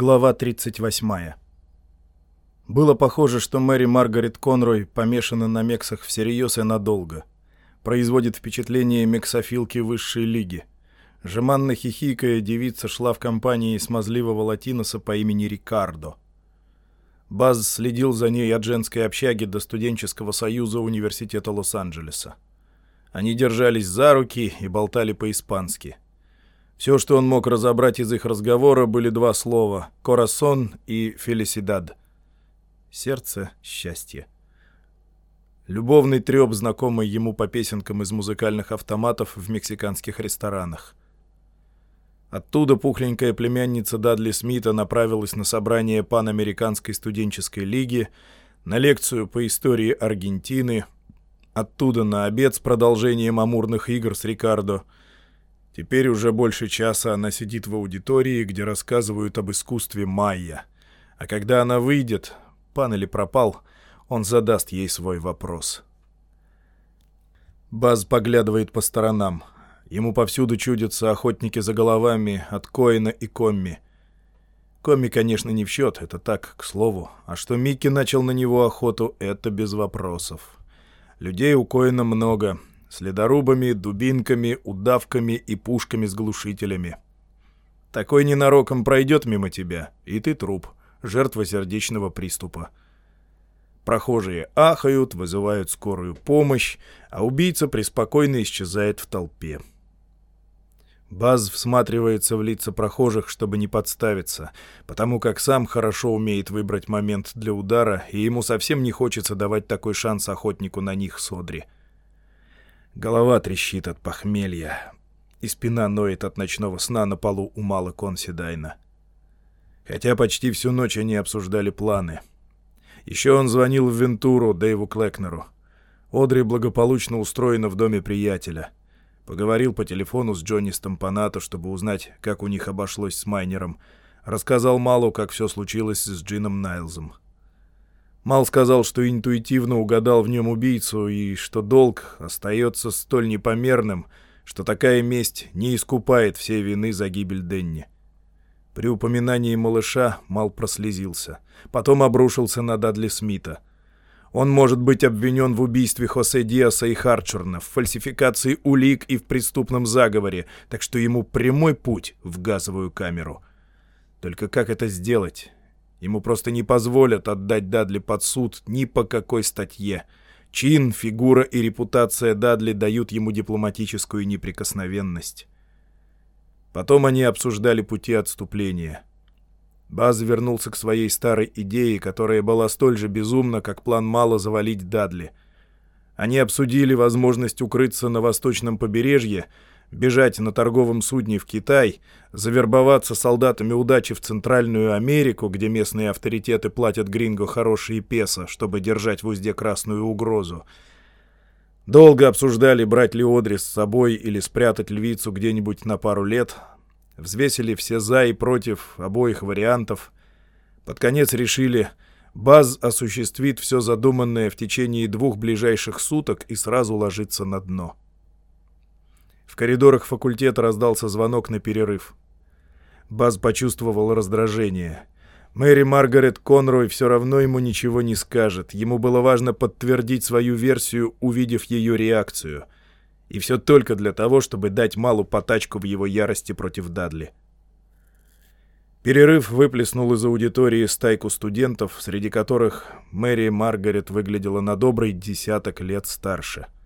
Глава 38. Было похоже, что Мэри Маргарет Конрой помешана на мексах всерьез и надолго. Производит впечатление мексофилки высшей лиги. Жеманно хихикая, девица шла в компании смазливого латиноса по имени Рикардо. Баз следил за ней от женской общаги до студенческого союза университета Лос-Анджелеса. Они держались за руки и болтали по-испански — все, что он мог разобрать из их разговора, были два слова — «корасон» и «фелисидад». Сердце — счастье. Любовный треп, знакомый ему по песенкам из музыкальных автоматов в мексиканских ресторанах. Оттуда пухленькая племянница Дадли Смита направилась на собрание Панамериканской студенческой лиги, на лекцию по истории Аргентины, оттуда на обед с продолжением амурных игр с Рикардо — Теперь уже больше часа она сидит в аудитории, где рассказывают об искусстве майя. А когда она выйдет, пан или пропал, он задаст ей свой вопрос. Баз поглядывает по сторонам. Ему повсюду чудятся охотники за головами от Коина и Комми. Комми, конечно, не в счет, это так, к слову. А что Микки начал на него охоту, это без вопросов. Людей у Коина много, с ледорубами, дубинками, удавками и пушками с глушителями. Такой ненароком пройдет мимо тебя, и ты труп, жертва сердечного приступа. Прохожие ахают, вызывают скорую помощь, а убийца преспокойно исчезает в толпе. Баз всматривается в лица прохожих, чтобы не подставиться, потому как сам хорошо умеет выбрать момент для удара, и ему совсем не хочется давать такой шанс охотнику на них Содри. — Голова трещит от похмелья, и спина ноет от ночного сна на полу у Мала Консидайна. Хотя почти всю ночь они обсуждали планы. Еще он звонил в Вентуру Дэйву Клекнеру. Одри благополучно устроена в доме приятеля. Поговорил по телефону с Джонни Стампанато, чтобы узнать, как у них обошлось с майнером. Рассказал Малу, как все случилось с Джином Найлзом. Мал сказал, что интуитивно угадал в нем убийцу и что долг остается столь непомерным, что такая месть не искупает всей вины за гибель Денни. При упоминании малыша Мал прослезился. Потом обрушился на Дадли Смита. Он может быть обвинен в убийстве Хосе Диаса и Харчерна, в фальсификации улик и в преступном заговоре, так что ему прямой путь в газовую камеру. Только как это сделать? Ему просто не позволят отдать Дадли под суд ни по какой статье. Чин, фигура и репутация Дадли дают ему дипломатическую неприкосновенность. Потом они обсуждали пути отступления. Баз вернулся к своей старой идее, которая была столь же безумна, как план мало завалить Дадли. Они обсудили возможность укрыться на восточном побережье, бежать на торговом судне в Китай, завербоваться солдатами удачи в Центральную Америку, где местные авторитеты платят Гринго хорошие песо, чтобы держать в узде красную угрозу. Долго обсуждали, брать ли Одри с собой или спрятать львицу где-нибудь на пару лет. Взвесили все «за» и «против» обоих вариантов. Под конец решили, Баз осуществит все задуманное в течение двух ближайших суток и сразу ложится на дно. В коридорах факультета раздался звонок на перерыв. Баз почувствовал раздражение. Мэри Маргарет Конрой все равно ему ничего не скажет. Ему было важно подтвердить свою версию, увидев ее реакцию. И все только для того, чтобы дать Малу потачку в его ярости против Дадли. Перерыв выплеснул из аудитории стайку студентов, среди которых Мэри Маргарет выглядела на добрый десяток лет старше —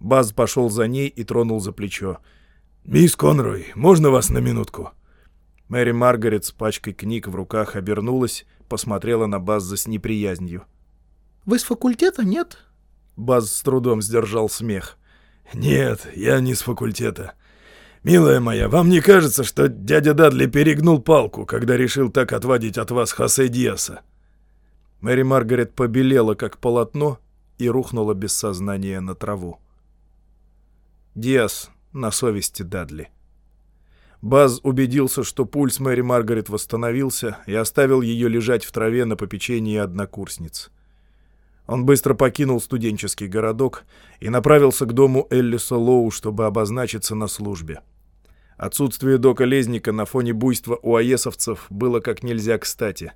Баз пошел за ней и тронул за плечо. «Мисс Конрой, можно вас на минутку?» Мэри Маргарет с пачкой книг в руках обернулась, посмотрела на База с неприязнью. «Вы с факультета, нет?» Баз с трудом сдержал смех. «Нет, я не с факультета. Милая моя, вам не кажется, что дядя Дадли перегнул палку, когда решил так отводить от вас Хосе Диаса?» Мэри Маргарет побелела, как полотно, и рухнула без сознания на траву. Диас на совести Дадли. Баз убедился, что пульс Мэри Маргарет восстановился и оставил ее лежать в траве на попечении однокурсниц. Он быстро покинул студенческий городок и направился к дому Эллиса Лоу, чтобы обозначиться на службе. Отсутствие дока Лезника на фоне буйства у аесовцев было как нельзя кстати.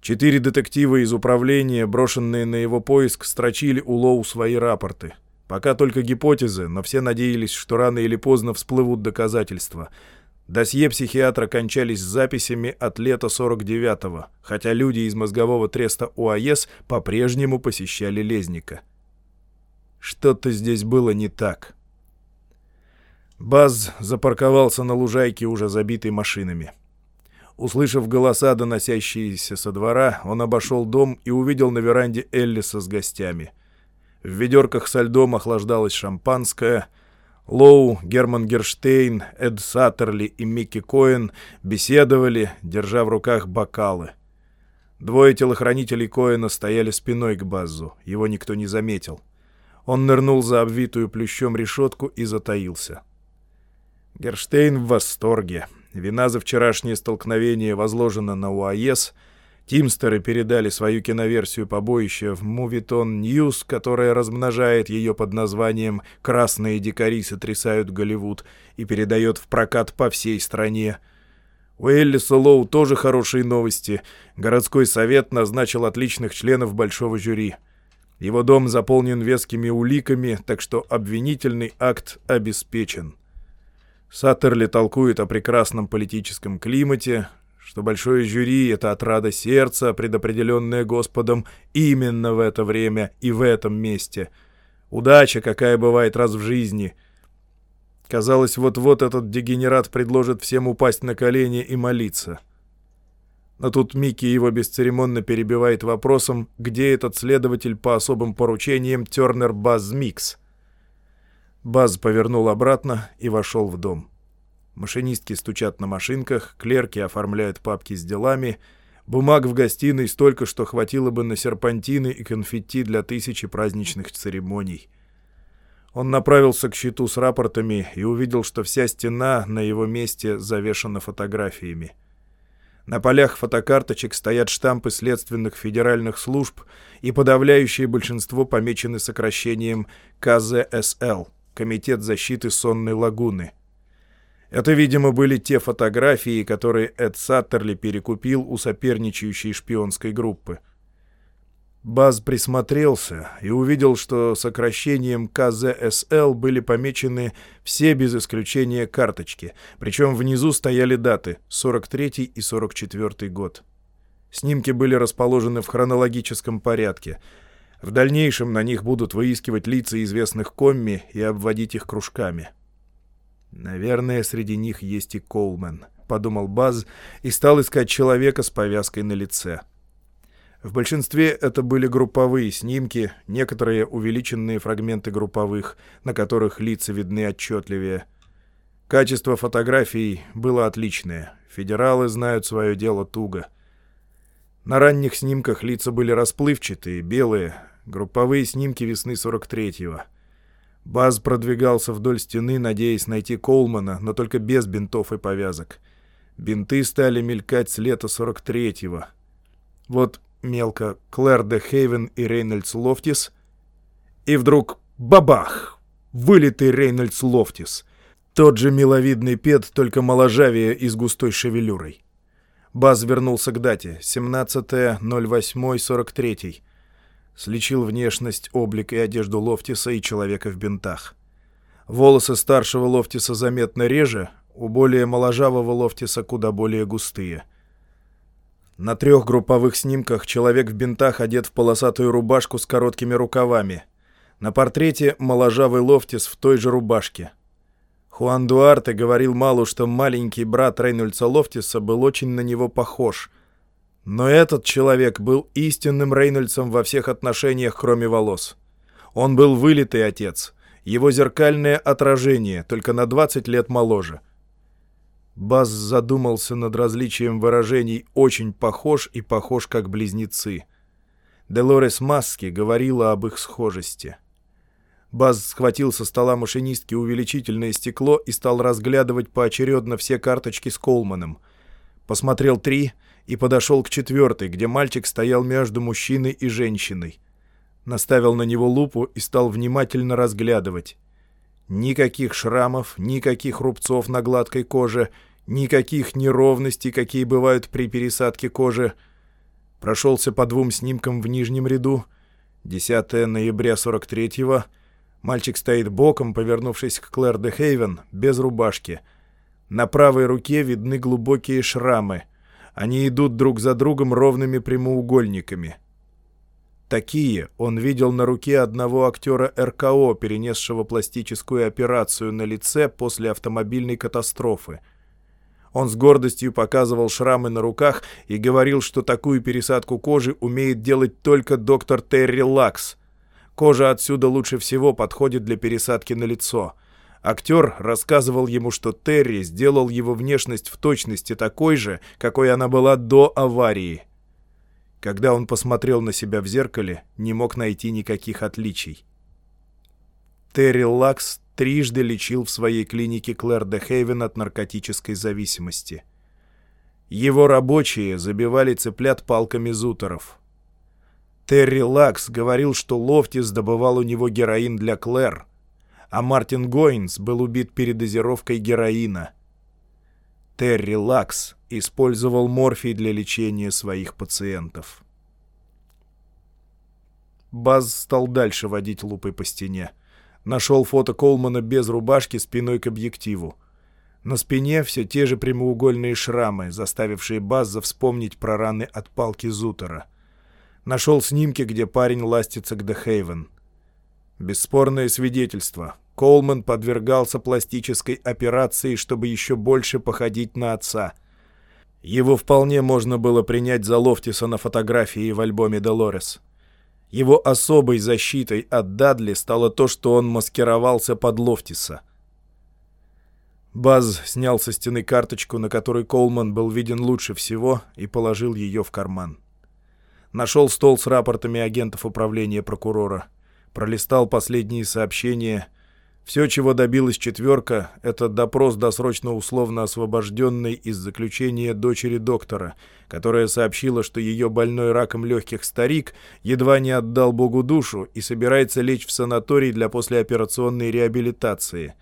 Четыре детектива из управления, брошенные на его поиск, строчили у Лоу свои рапорты. Пока только гипотезы, но все надеялись, что рано или поздно всплывут доказательства. Досье психиатра кончались записями от лета 49-го, хотя люди из мозгового треста УАЭС по-прежнему посещали Лезника. Что-то здесь было не так. Баз запарковался на лужайке, уже забитой машинами. Услышав голоса, доносящиеся со двора, он обошел дом и увидел на веранде Эллиса с гостями. В ведерках со льдом охлаждалось шампанское. Лоу, Герман Герштейн, Эд Саттерли и Микки Коэн беседовали, держа в руках бокалы. Двое телохранителей Коэна стояли спиной к Базу, его никто не заметил. Он нырнул за обвитую плющом решетку и затаился. — Герштейн в восторге. Вина за вчерашнее столкновение возложена на УАЕС. Тимстеры передали свою киноверсию побоища в Movietone News, которая размножает ее под названием «Красные дикари сотрясают Голливуд» и передает в прокат по всей стране. У Эллиса Лоу тоже хорошие новости. Городской совет назначил отличных членов большого жюри. Его дом заполнен вескими уликами, так что обвинительный акт обеспечен. Саттерли толкует о прекрасном политическом климате, что большое жюри — это отрада сердца, предопределенная Господом именно в это время и в этом месте. Удача, какая бывает раз в жизни. Казалось, вот-вот этот дегенерат предложит всем упасть на колени и молиться. Но тут Микки его бесцеремонно перебивает вопросом, где этот следователь по особым поручениям Тернер Баз Микс — Баз повернул обратно и вошел в дом. Машинистки стучат на машинках, клерки оформляют папки с делами. Бумаг в гостиной столько, что хватило бы на серпантины и конфетти для тысячи праздничных церемоний. Он направился к щиту с рапортами и увидел, что вся стена на его месте завешана фотографиями. На полях фотокарточек стоят штампы следственных федеральных служб, и подавляющее большинство помечены сокращением КЗСЛ — Комитет защиты сонной лагуны. Это, видимо, были те фотографии, которые Эд Саттерли перекупил у соперничающей шпионской группы. Баз присмотрелся и увидел, что сокращением КЗСЛ были помечены все без исключения карточки, причем внизу стояли даты 43 и 44 год. Снимки были расположены в хронологическом порядке — в дальнейшем на них будут выискивать лица известных комми и обводить их кружками. «Наверное, среди них есть и Колмен», — подумал Баз и стал искать человека с повязкой на лице. В большинстве это были групповые снимки, некоторые увеличенные фрагменты групповых, на которых лица видны отчетливее. Качество фотографий было отличное. Федералы знают свое дело туго. На ранних снимках лица были расплывчатые, белые, Групповые снимки весны 43-го. Баз продвигался вдоль стены, надеясь найти Колмана, но только без бинтов и повязок. Бинты стали мелькать с лета 43-го. Вот мелко Клэр де Хейвен и Рейнольдс Лофтис. И вдруг бабах! Вылитый Рейнольдс Лофтис. Тот же миловидный пет, только моложавее и с густой шевелюрой. Баз вернулся к дате. 17.08.43 сличил внешность, облик и одежду Лофтиса и человека в бинтах. Волосы старшего Лофтиса заметно реже, у более моложавого Лофтиса куда более густые. На трех групповых снимках человек в бинтах одет в полосатую рубашку с короткими рукавами. На портрете моложавый Лофтис в той же рубашке. Хуан Дуарте говорил Малу, что маленький брат Рейнольдса Лофтиса был очень на него похож — но этот человек был истинным Рейнольдсом во всех отношениях, кроме волос. Он был вылитый отец, его зеркальное отражение, только на 20 лет моложе. Баз задумался над различием выражений «очень похож» и «похож как близнецы». Делорес Маски говорила об их схожести. Баз схватил со стола машинистки увеличительное стекло и стал разглядывать поочередно все карточки с Колманом. Посмотрел три — и подошел к четвертой, где мальчик стоял между мужчиной и женщиной. Наставил на него лупу и стал внимательно разглядывать. Никаких шрамов, никаких рубцов на гладкой коже, никаких неровностей, какие бывают при пересадке кожи. Прошелся по двум снимкам в нижнем ряду. 10 ноября 43-го. Мальчик стоит боком, повернувшись к Клэр де Хейвен, без рубашки. На правой руке видны глубокие шрамы. Они идут друг за другом ровными прямоугольниками. Такие он видел на руке одного актера РКО, перенесшего пластическую операцию на лице после автомобильной катастрофы. Он с гордостью показывал шрамы на руках и говорил, что такую пересадку кожи умеет делать только доктор Терри Лакс. Кожа отсюда лучше всего подходит для пересадки на лицо. Актер рассказывал ему, что Терри сделал его внешность в точности такой же, какой она была до аварии. Когда он посмотрел на себя в зеркале, не мог найти никаких отличий. Терри Лакс трижды лечил в своей клинике Клэр де Хейвен от наркотической зависимости. Его рабочие забивали цыплят палками зутеров. Терри Лакс говорил, что Лофтис добывал у него героин для Клэр, а Мартин Гойнс был убит передозировкой героина. Терри Лакс использовал морфий для лечения своих пациентов. Баз стал дальше водить лупой по стене. Нашел фото Колмана без рубашки спиной к объективу. На спине все те же прямоугольные шрамы, заставившие База вспомнить про раны от палки Зутера. Нашел снимки, где парень ластится к Дехейвен. Бесспорное свидетельство. Колман подвергался пластической операции, чтобы еще больше походить на отца — его вполне можно было принять за Лофтиса на фотографии в альбоме Долорес. Его особой защитой от Дадли стало то, что он маскировался под Лофтиса. Баз снял со стены карточку, на которой Колман был виден лучше всего, и положил ее в карман. Нашел стол с рапортами агентов управления прокурора. Пролистал последние сообщения — все, чего добилась четверка, это допрос досрочно условно освобожденной из заключения дочери доктора, которая сообщила, что ее больной раком легких старик едва не отдал Богу душу и собирается лечь в санаторий для послеоперационной реабилитации.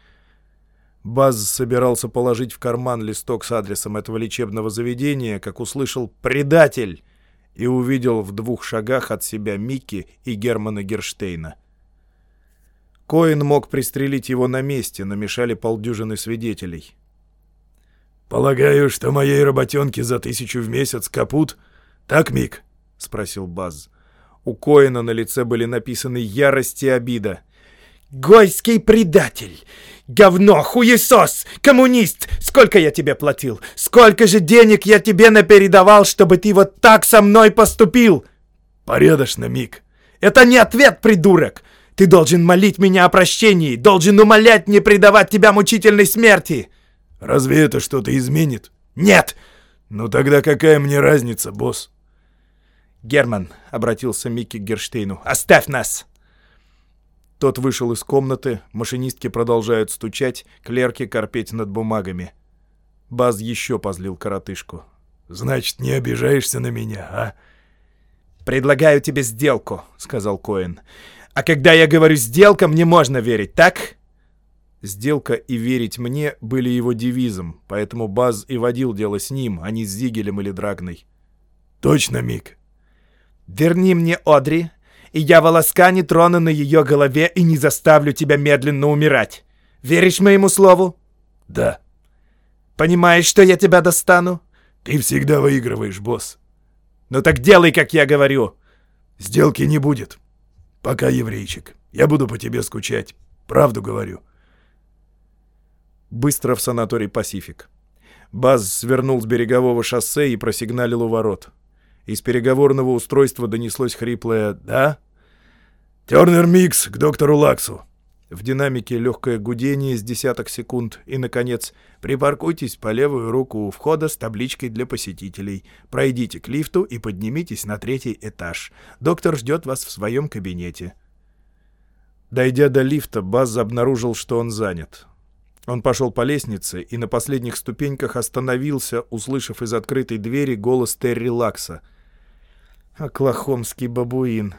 Баз собирался положить в карман листок с адресом этого лечебного заведения, как услышал «Предатель!» и увидел в двух шагах от себя Микки и Германа Герштейна. Коин мог пристрелить его на месте, но мешали полдюжины свидетелей. «Полагаю, что моей работенке за тысячу в месяц капут? Так, Мик?» — спросил Баз. У Коина на лице были написаны ярость и обида. «Гойский предатель! Говно, хуесос, коммунист! Сколько я тебе платил? Сколько же денег я тебе напередавал, чтобы ты вот так со мной поступил?» «Порядочно, Мик». «Это не ответ, придурок! Ты должен молить меня о прощении, должен умолять не предавать тебя мучительной смерти!» «Разве это что-то изменит?» «Нет!» «Ну тогда какая мне разница, босс?» «Герман», — обратился Микки к Герштейну, — «оставь нас!» Тот вышел из комнаты, машинистки продолжают стучать, клерки корпеть над бумагами. Баз еще позлил коротышку. «Значит, не обижаешься на меня, а?» «Предлагаю тебе сделку», — сказал Коэн. А когда я говорю «сделка», мне можно верить, так?» «Сделка» и «верить мне» были его девизом, поэтому Баз и водил дело с ним, а не с Зигелем или Драгной. «Точно, Мик». «Верни мне Одри, и я волоска не трону на ее голове и не заставлю тебя медленно умирать. Веришь моему слову?» «Да». «Понимаешь, что я тебя достану?» «Ты всегда выигрываешь, босс». «Ну так делай, как я говорю». «Сделки не будет». «Пока, еврейчик. Я буду по тебе скучать. Правду говорю». Быстро в санаторий «Пасифик». Баз свернул с берегового шоссе и просигналил у ворот. Из переговорного устройства донеслось хриплое «Да?» «Тернер Микс к доктору Лаксу». В динамике легкое гудение с десяток секунд. И, наконец, припаркуйтесь по левую руку у входа с табличкой для посетителей. Пройдите к лифту и поднимитесь на третий этаж. Доктор ждет вас в своем кабинете. Дойдя до лифта, Баз обнаружил, что он занят. Он пошел по лестнице и на последних ступеньках остановился, услышав из открытой двери голос Терри Лакса. «Оклахомский бабуин.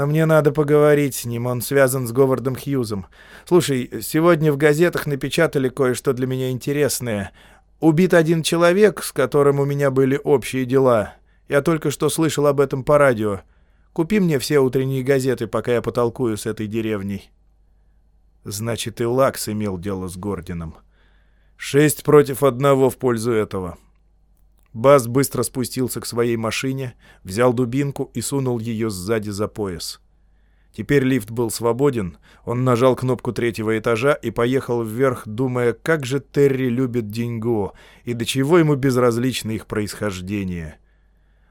Но мне надо поговорить с ним, он связан с Говардом Хьюзом. Слушай, сегодня в газетах напечатали кое-что для меня интересное. Убит один человек, с которым у меня были общие дела. Я только что слышал об этом по радио. Купи мне все утренние газеты, пока я потолкую с этой деревней. Значит, и Лакс имел дело с Гордином. Шесть против одного в пользу этого. Баз быстро спустился к своей машине, взял дубинку и сунул ее сзади за пояс. Теперь лифт был свободен, он нажал кнопку третьего этажа и поехал вверх, думая, как же Терри любит Динго и до чего ему безразлично их происхождение.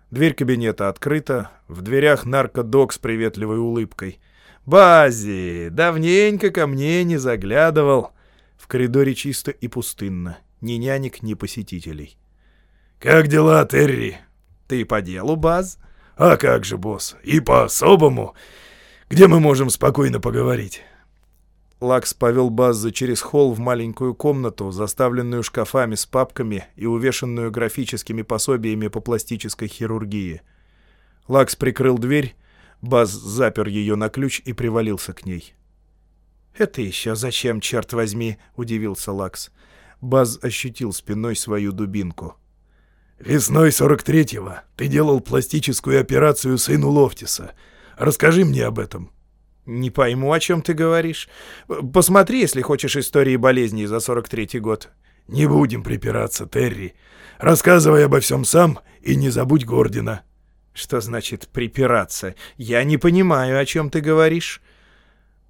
Дверь кабинета открыта, в дверях наркодок с приветливой улыбкой. «Бази, давненько ко мне не заглядывал». В коридоре чисто и пустынно, ни нянек, ни посетителей. «Как дела, Терри?» «Ты по делу, Баз?» «А как же, босс, и по-особому. Где мы можем спокойно поговорить?» Лакс повел Базза через холл в маленькую комнату, заставленную шкафами с папками и увешанную графическими пособиями по пластической хирургии. Лакс прикрыл дверь, Баз запер ее на ключ и привалился к ней. «Это еще зачем, черт возьми?» — удивился Лакс. Баз ощутил спиной свою дубинку. «Весной 43-го ты делал пластическую операцию сыну Лофтиса. Расскажи мне об этом». «Не пойму, о чем ты говоришь. Посмотри, если хочешь, истории болезней за 43-й год». «Не будем припираться, Терри. Рассказывай обо всем сам и не забудь Гордина». «Что значит припираться? Я не понимаю, о чем ты говоришь».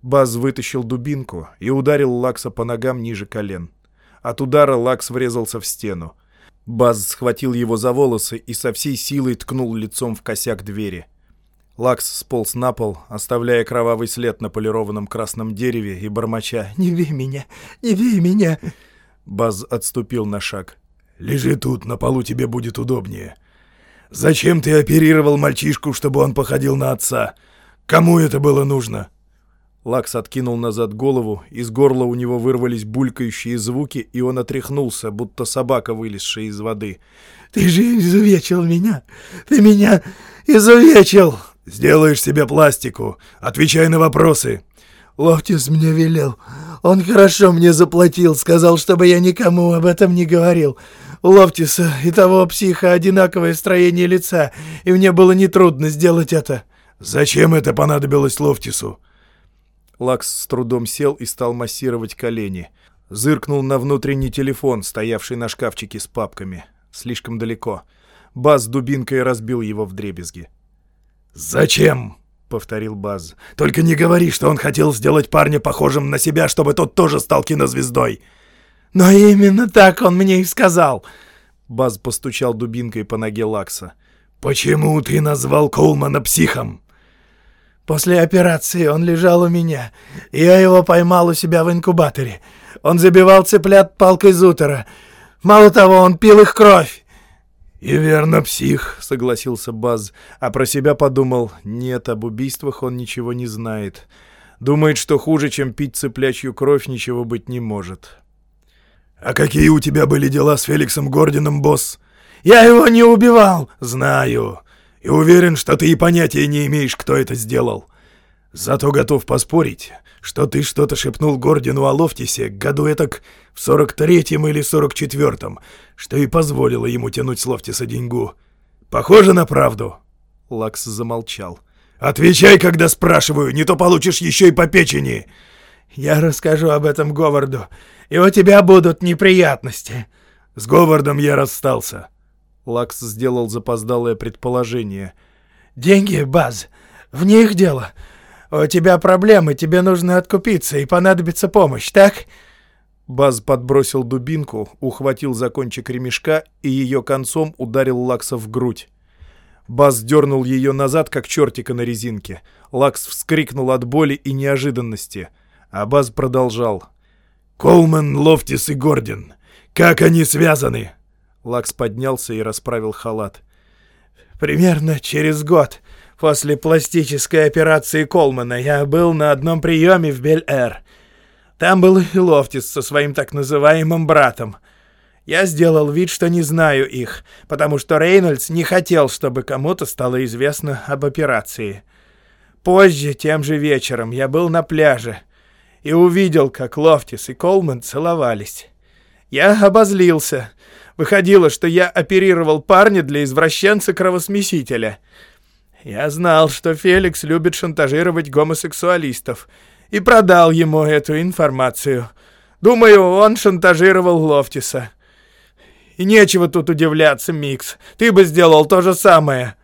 Баз вытащил дубинку и ударил Лакса по ногам ниже колен. От удара Лакс врезался в стену. Баз схватил его за волосы и со всей силой ткнул лицом в косяк двери. Лакс сполз на пол, оставляя кровавый след на полированном красном дереве и бормоча «Не бей меня! Не бей меня!» Баз отступил на шаг. «Лежи тут, на полу тебе будет удобнее. Зачем ты оперировал мальчишку, чтобы он походил на отца? Кому это было нужно?» Лакс откинул назад голову, из горла у него вырвались булькающие звуки, и он отряхнулся, будто собака, вылезшая из воды. «Ты же изувечил меня! Ты меня изувечил!» «Сделаешь себе пластику! Отвечай на вопросы!» «Лофтис мне велел. Он хорошо мне заплатил, сказал, чтобы я никому об этом не говорил. У Лофтиса и того психа одинаковое строение лица, и мне было нетрудно сделать это». «Зачем это понадобилось Лофтису?» Лакс с трудом сел и стал массировать колени. Зыркнул на внутренний телефон, стоявший на шкафчике с папками. Слишком далеко. Баз дубинкой разбил его в дребезги. «Зачем?» — повторил Баз. «Только не говори, что он хотел сделать парня похожим на себя, чтобы тот тоже стал кинозвездой!» «Но именно так он мне и сказал!» Баз постучал дубинкой по ноге Лакса. «Почему ты назвал Коулмана психом?» После операции он лежал у меня. Я его поймал у себя в инкубаторе. Он забивал цыплят палкой Зутера. Мало того, он пил их кровь. «И верно, псих», — согласился Баз, а про себя подумал, нет, об убийствах он ничего не знает. Думает, что хуже, чем пить цыплячью кровь, ничего быть не может. «А какие у тебя были дела с Феликсом Гордином, босс?» «Я его не убивал!» «Знаю и уверен, что ты и понятия не имеешь, кто это сделал. Зато готов поспорить, что ты что-то шепнул Гордину о Лофтисе году этак в сорок третьем или сорок четвертом, что и позволило ему тянуть с Лофтиса деньгу. Похоже на правду?» Лакс замолчал. «Отвечай, когда спрашиваю, не то получишь еще и по печени!» «Я расскажу об этом Говарду, и у тебя будут неприятности». «С Говардом я расстался». Лакс сделал запоздалое предположение. «Деньги, Баз, в них дело. У тебя проблемы, тебе нужно откупиться и понадобится помощь, так?» Баз подбросил дубинку, ухватил за кончик ремешка и ее концом ударил Лакса в грудь. Баз дернул ее назад, как чертика на резинке. Лакс вскрикнул от боли и неожиданности. А Баз продолжал. «Колман, Лофтис и Гордин. Как они связаны?» Лакс поднялся и расправил халат. «Примерно через год после пластической операции Колмана я был на одном приеме в Бель-Эр. Там был и Лофтис со своим так называемым братом. Я сделал вид, что не знаю их, потому что Рейнольдс не хотел, чтобы кому-то стало известно об операции. Позже, тем же вечером, я был на пляже и увидел, как Лофтис и Колман целовались. Я обозлился. Выходило, что я оперировал парня для извращенца-кровосмесителя. Я знал, что Феликс любит шантажировать гомосексуалистов, и продал ему эту информацию. Думаю, он шантажировал Лофтиса. И нечего тут удивляться, Микс. Ты бы сделал то же самое.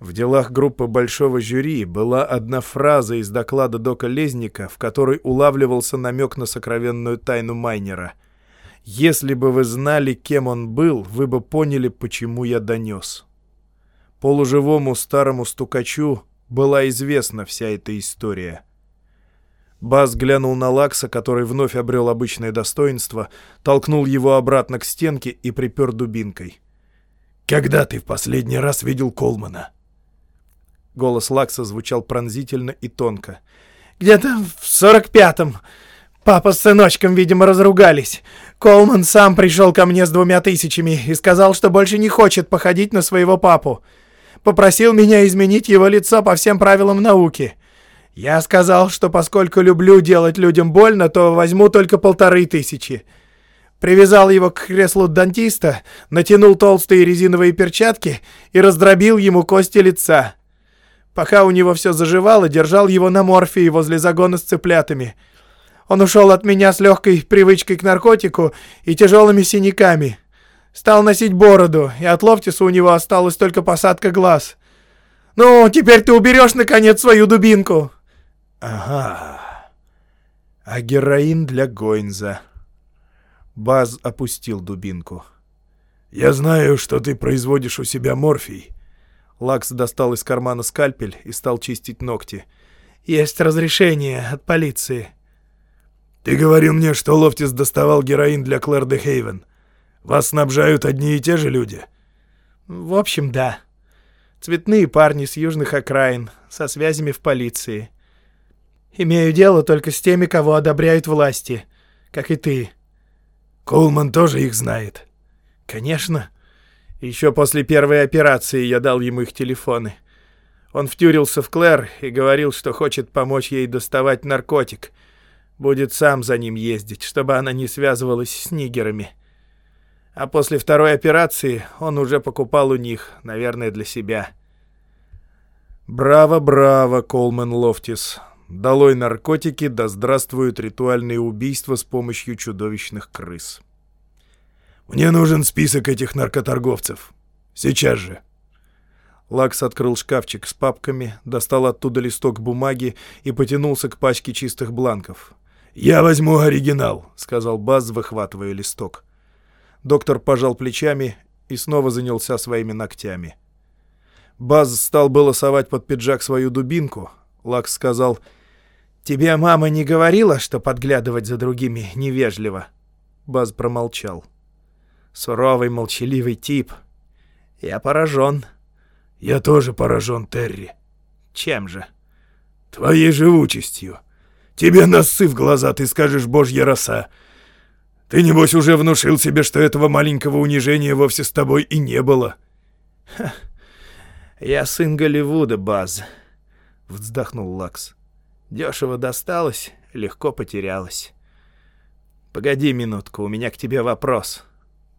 В делах группы большого жюри была одна фраза из доклада Дока Лезника, в которой улавливался намек на сокровенную тайну майнера. «Если бы вы знали, кем он был, вы бы поняли, почему я донес». Полуживому старому стукачу была известна вся эта история. Баз глянул на Лакса, который вновь обрел обычное достоинство, толкнул его обратно к стенке и припер дубинкой. «Когда ты в последний раз видел Колмана?» Голос Лакса звучал пронзительно и тонко. «Где-то в сорок пятом. Папа с сыночком, видимо, разругались. Колман сам пришел ко мне с двумя тысячами и сказал, что больше не хочет походить на своего папу. Попросил меня изменить его лицо по всем правилам науки. Я сказал, что поскольку люблю делать людям больно, то возьму только полторы тысячи. Привязал его к креслу дантиста, натянул толстые резиновые перчатки и раздробил ему кости лица. Пока у него все заживало, держал его на морфии возле загона с цыплятами. Он ушел от меня с легкой привычкой к наркотику и тяжелыми синяками. Стал носить бороду, и от Лофтиса у него осталась только посадка глаз. «Ну, теперь ты уберешь, наконец, свою дубинку!» «Ага. А героин для Гойнза». Баз опустил дубинку. «Я знаю, что ты производишь у себя морфий. Лакс достал из кармана скальпель и стал чистить ногти. «Есть разрешение от полиции». «Ты говорил мне, что Лофтис доставал героин для Клэр де Хейвен. Вас снабжают одни и те же люди?» «В общем, да. Цветные парни с южных окраин, со связями в полиции. Имею дело только с теми, кого одобряют власти, как и ты». «Колман тоже их знает?» «Конечно. Еще после первой операции я дал ему их телефоны. Он втюрился в Клэр и говорил, что хочет помочь ей доставать наркотик. Будет сам за ним ездить, чтобы она не связывалась с нигерами. А после второй операции он уже покупал у них, наверное, для себя. «Браво, браво, Колмен Лофтис! Долой наркотики, да здравствуют ритуальные убийства с помощью чудовищных крыс!» Мне нужен список этих наркоторговцев. Сейчас же». Лакс открыл шкафчик с папками, достал оттуда листок бумаги и потянулся к пачке чистых бланков. «Я возьму оригинал», — сказал Баз, выхватывая листок. Доктор пожал плечами и снова занялся своими ногтями. Баз стал было совать под пиджак свою дубинку. Лакс сказал, «Тебе мама не говорила, что подглядывать за другими невежливо?» Баз промолчал. Суровый, молчаливый тип. Я поражен. Я тоже поражен, Терри. Чем же? Твоей живучестью. Тебе носы в глаза, ты скажешь божья роса. Ты, небось, уже внушил себе, что этого маленького унижения вовсе с тобой и не было. Ха. Я сын Голливуда, Баз. Вздохнул Лакс. Дешево досталось, легко потерялось. Погоди минутку, у меня к тебе вопрос.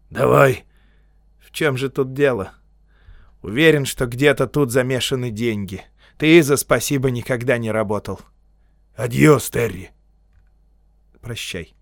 «Давай». «В чем же тут дело?» «Уверен, что где-то тут замешаны деньги. Ты за спасибо никогда не работал». «Адьос, Терри». «Прощай».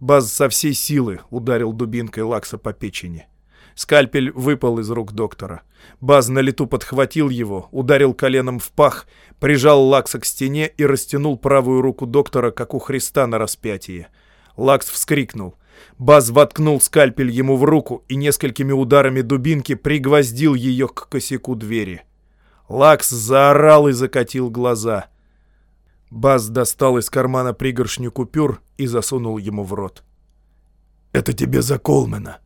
Баз со всей силы ударил дубинкой Лакса по печени. Скальпель выпал из рук доктора. Баз на лету подхватил его, ударил коленом в пах, прижал Лакса к стене и растянул правую руку доктора, как у Христа на распятии. Лакс вскрикнул. Баз воткнул скальпель ему в руку и несколькими ударами дубинки пригвоздил ее к косяку двери. Лакс заорал и закатил глаза. Баз достал из кармана пригоршню купюр и засунул ему в рот. «Это тебе за Колмена»,